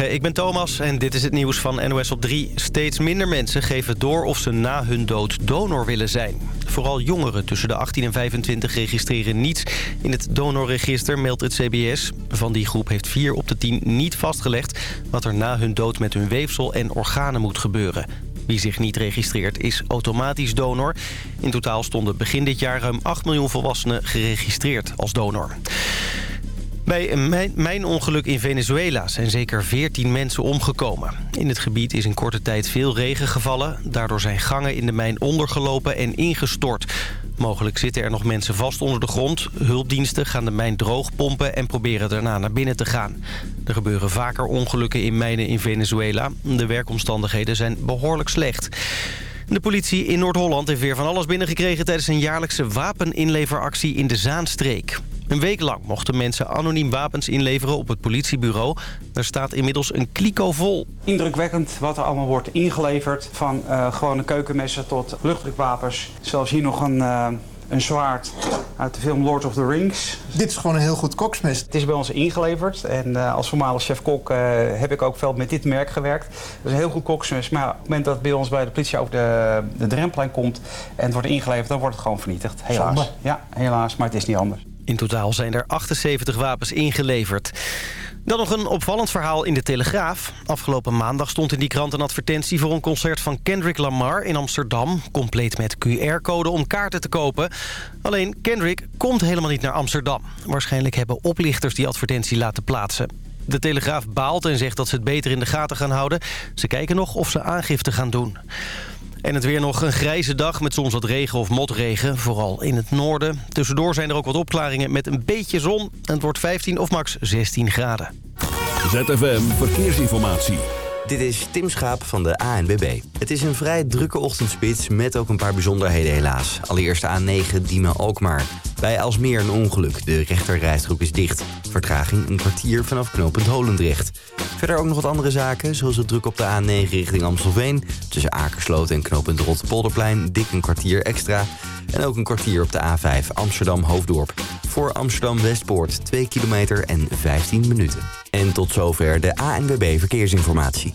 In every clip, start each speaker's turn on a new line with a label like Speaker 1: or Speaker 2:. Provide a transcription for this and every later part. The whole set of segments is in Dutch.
Speaker 1: Ik ben Thomas en dit is het nieuws van NOS op 3. Steeds minder mensen geven door of ze na hun dood donor willen zijn. Vooral jongeren tussen de 18 en 25 registreren niets in het donorregister, meldt het CBS. Van die groep heeft 4 op de 10 niet vastgelegd... wat er na hun dood met hun weefsel en organen moet gebeuren. Wie zich niet registreert is automatisch donor. In totaal stonden begin dit jaar ruim 8 miljoen volwassenen geregistreerd als donor. Bij een mijnongeluk in Venezuela zijn zeker 14 mensen omgekomen. In het gebied is in korte tijd veel regen gevallen. Daardoor zijn gangen in de mijn ondergelopen en ingestort. Mogelijk zitten er nog mensen vast onder de grond. Hulpdiensten gaan de mijn droog pompen en proberen daarna naar binnen te gaan. Er gebeuren vaker ongelukken in mijnen in Venezuela. De werkomstandigheden zijn behoorlijk slecht. De politie in Noord-Holland heeft weer van alles binnengekregen... tijdens een jaarlijkse wapeninleveractie in de Zaanstreek. Een week lang mochten mensen anoniem wapens inleveren op het politiebureau. Er staat inmiddels een kliko vol.
Speaker 2: Indrukwekkend wat er allemaal wordt ingeleverd. Van uh, gewone keukenmessen tot luchtdrukwapens. Zelfs hier nog een... Uh, een zwaard uit de film Lord of the Rings.
Speaker 3: Dit is gewoon een heel goed koksmes.
Speaker 2: Het is bij ons ingeleverd. En uh, als voormalig chef-kok uh, heb ik ook veel met dit merk gewerkt. Het is een heel goed koksmes. Maar op het moment dat het bij ons bij de politie over de, de drempelijn komt... en het wordt ingeleverd, dan wordt het gewoon vernietigd. Helaas. Zonde. Ja, helaas. Maar het is niet anders.
Speaker 1: In totaal zijn er 78 wapens ingeleverd. Dan nog een opvallend verhaal in de Telegraaf. Afgelopen maandag stond in die krant een advertentie... voor een concert van Kendrick Lamar in Amsterdam... compleet met QR-code om kaarten te kopen. Alleen Kendrick komt helemaal niet naar Amsterdam. Waarschijnlijk hebben oplichters die advertentie laten plaatsen. De Telegraaf baalt en zegt dat ze het beter in de gaten gaan houden. Ze kijken nog of ze aangifte gaan doen. En het weer nog een grijze dag met soms wat regen of motregen. Vooral in het noorden. Tussendoor zijn er ook wat opklaringen met een beetje zon. En het wordt 15 of max 16 graden.
Speaker 4: ZFM Verkeersinformatie.
Speaker 5: Dit is Tim Schaap van de ANBB. Het is een vrij drukke ochtendspits met ook een paar bijzonderheden helaas. Allereerst A9 Diemen-Alkmaar. Bij Alsmeer een ongeluk. De rechterrijstrook is dicht. Vertraging een kwartier vanaf knooppunt Holendrecht. Verder ook nog wat andere zaken, zoals het druk op de A9 richting Amstelveen. Tussen Akersloot en knooppunt Rotpolderplein dik een kwartier extra. En ook een kwartier op de A5 Amsterdam-Hoofddorp. Voor Amsterdam-Westpoort 2 kilometer en 15 minuten. En tot zover de ANWB Verkeersinformatie.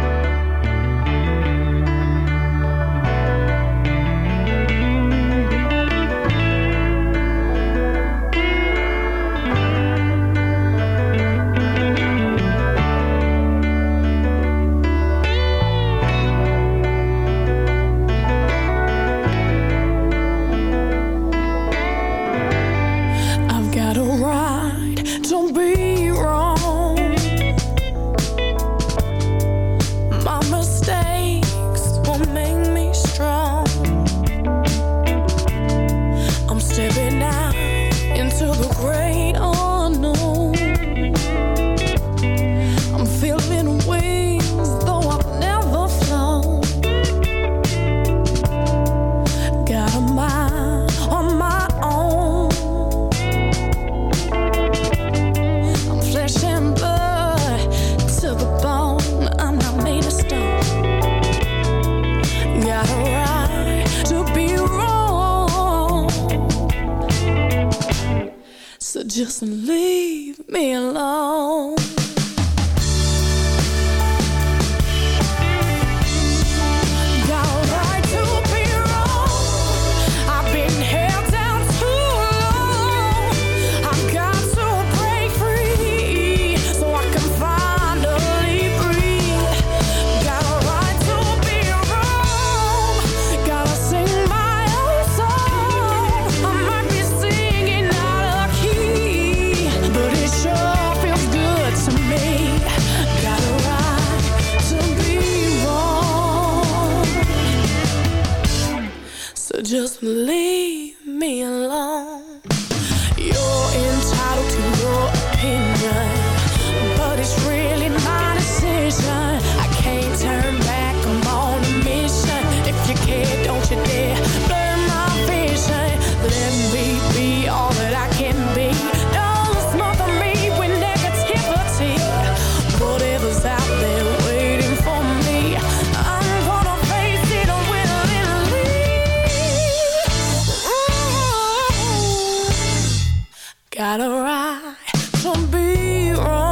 Speaker 4: gotta ride to be wrong.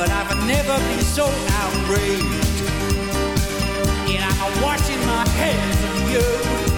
Speaker 6: but
Speaker 7: I've never been so outraged. And I'm washing my hands of you.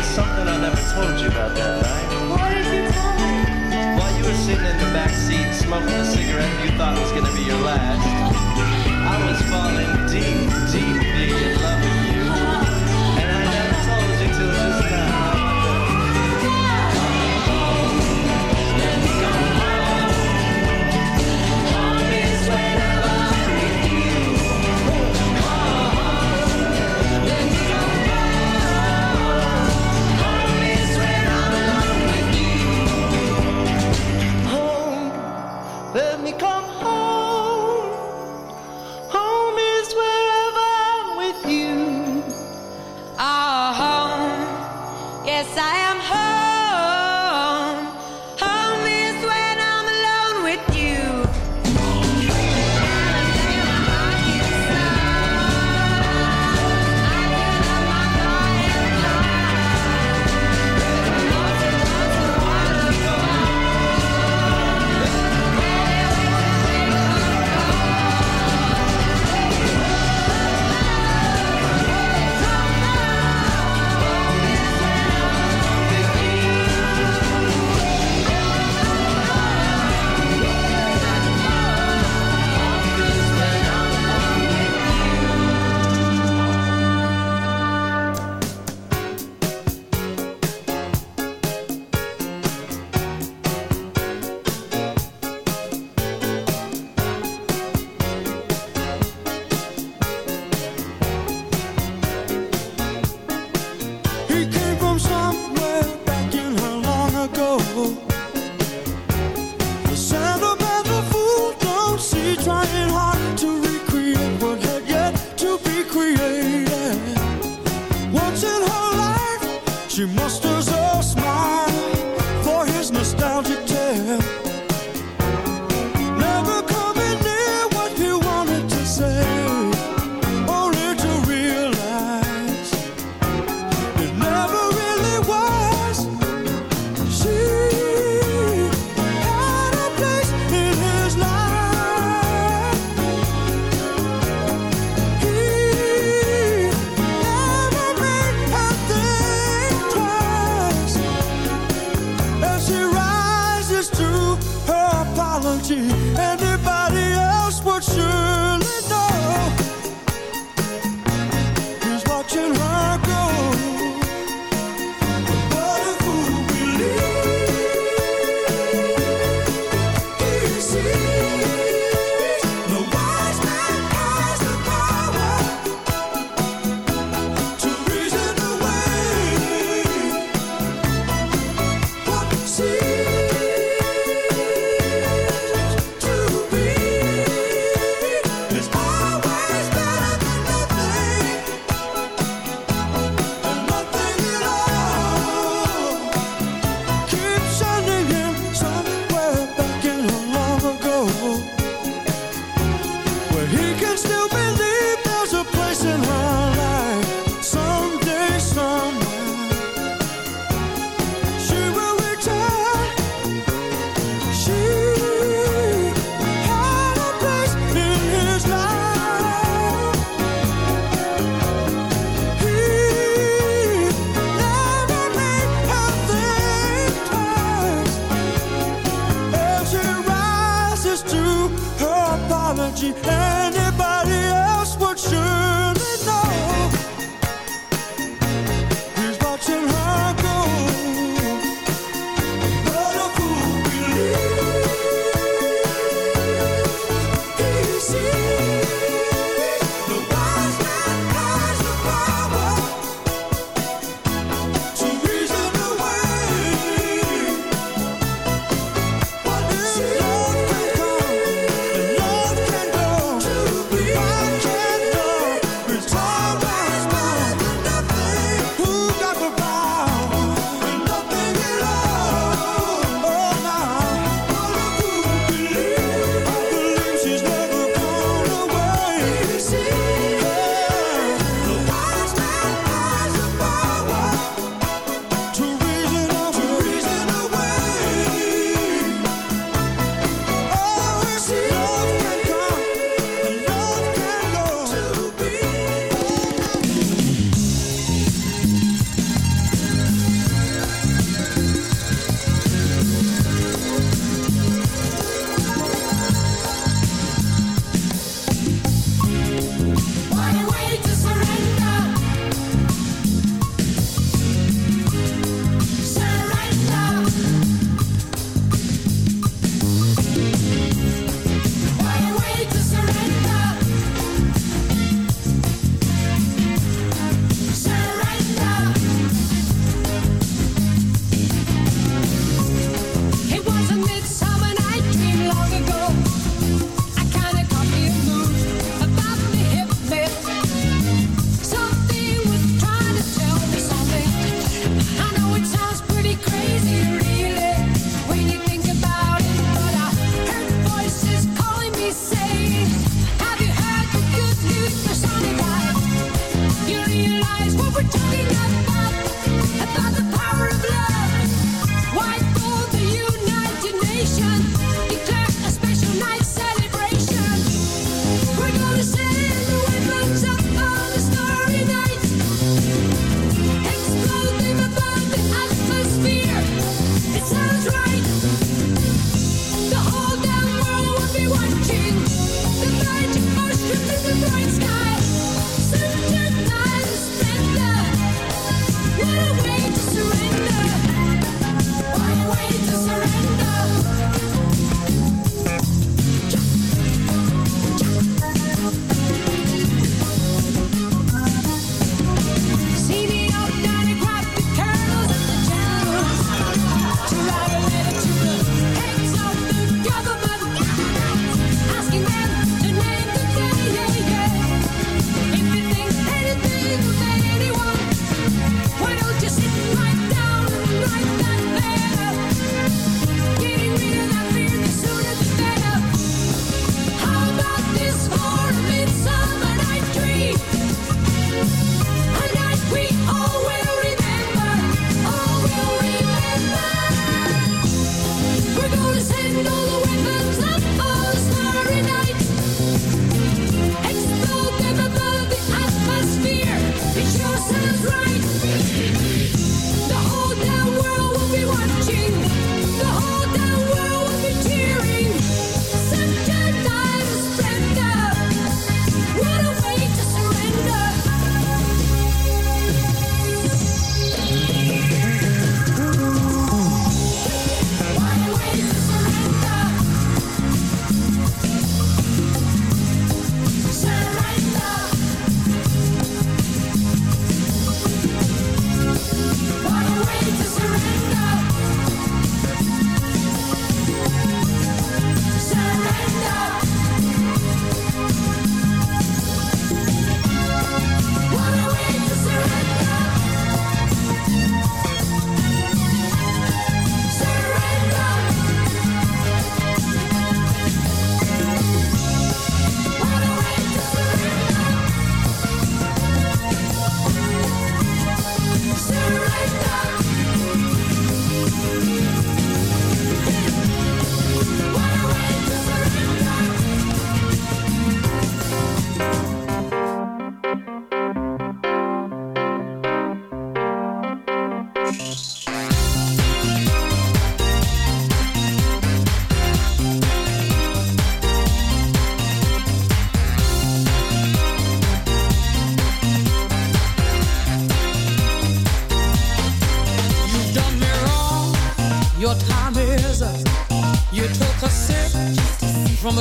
Speaker 8: there's something I
Speaker 9: never told you about that night.
Speaker 8: Why did you tell me?
Speaker 9: While you were sitting in the back seat smoking a cigarette you thought was gonna be your last, I was falling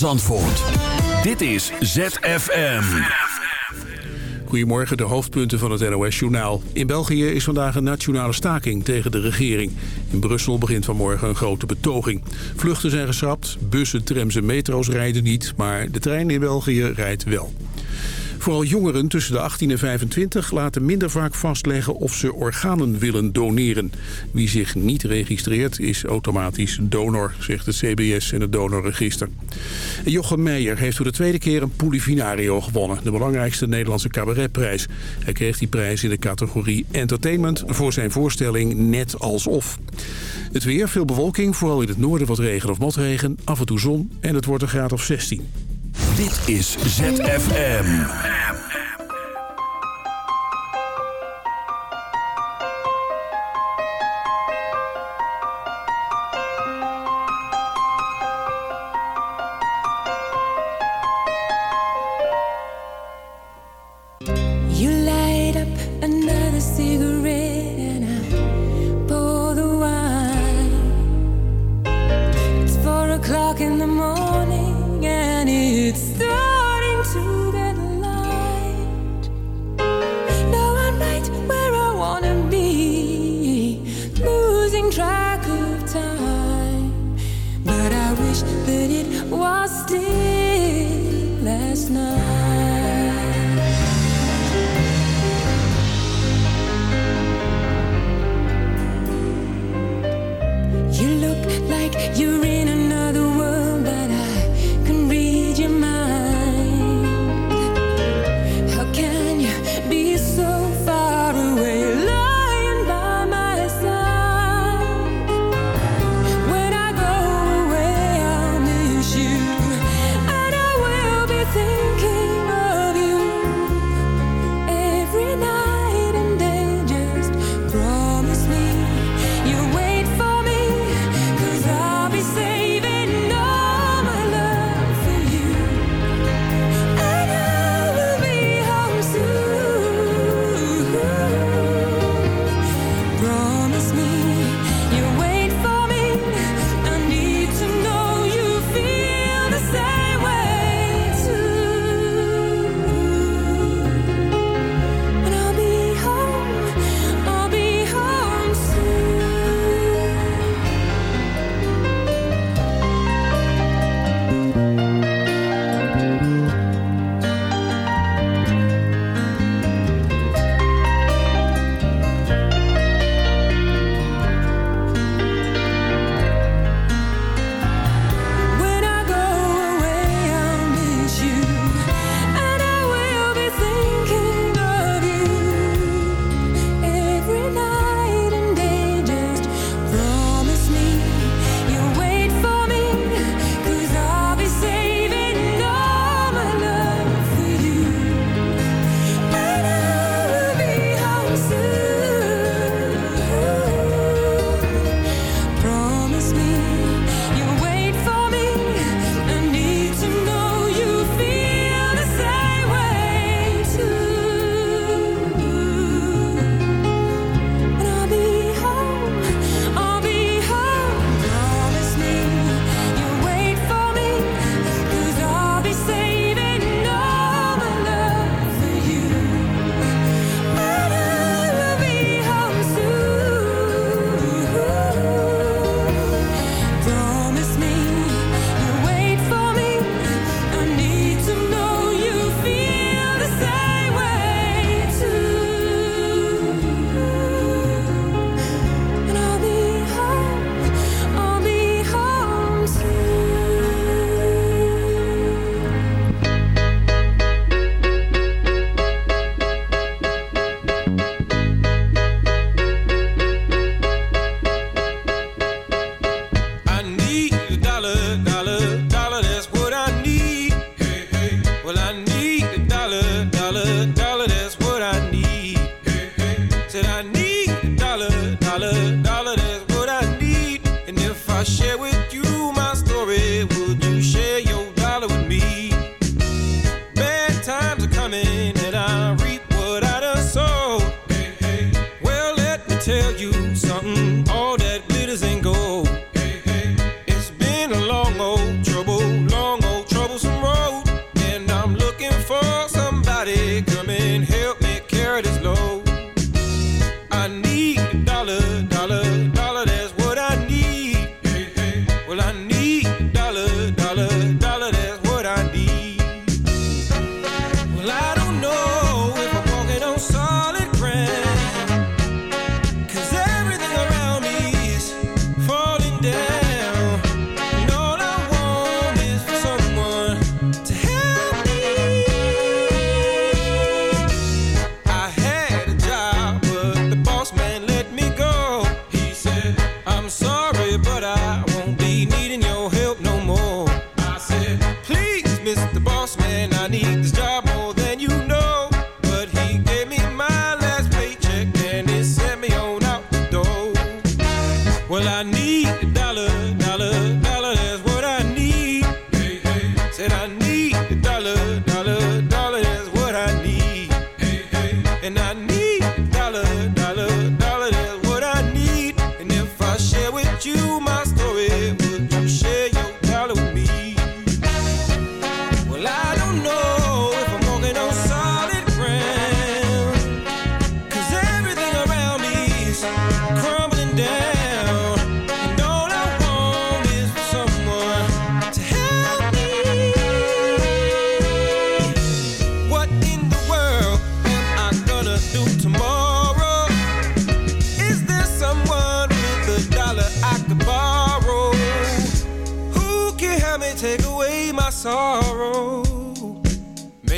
Speaker 10: Zandvoort. Dit is ZFM.
Speaker 11: Goedemorgen, de hoofdpunten van het NOS-journaal. In België is vandaag een nationale staking tegen de regering. In Brussel begint vanmorgen een grote betoging. Vluchten zijn geschrapt, bussen, trams en metro's rijden niet... maar de trein in België rijdt wel. Vooral jongeren tussen de 18 en 25 laten minder vaak vastleggen of ze organen willen doneren. Wie zich niet registreert is automatisch donor, zegt het CBS en het donorregister. Jochem Meijer heeft voor de tweede keer een Polifinario gewonnen. De belangrijkste Nederlandse cabaretprijs. Hij kreeg die prijs in de categorie Entertainment voor zijn voorstelling Net Alsof. Het weer, veel bewolking, vooral in het noorden wat regen of motregen. Af en toe zon en het wordt een graad of 16.
Speaker 10: Dit is ZFM.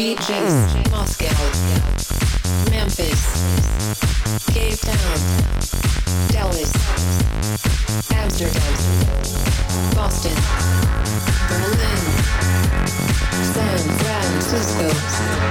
Speaker 9: DJs, Moscow, Memphis, Cape Town, Dallas, Amsterdam, Boston, Berlin, San Francisco.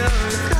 Speaker 10: miracle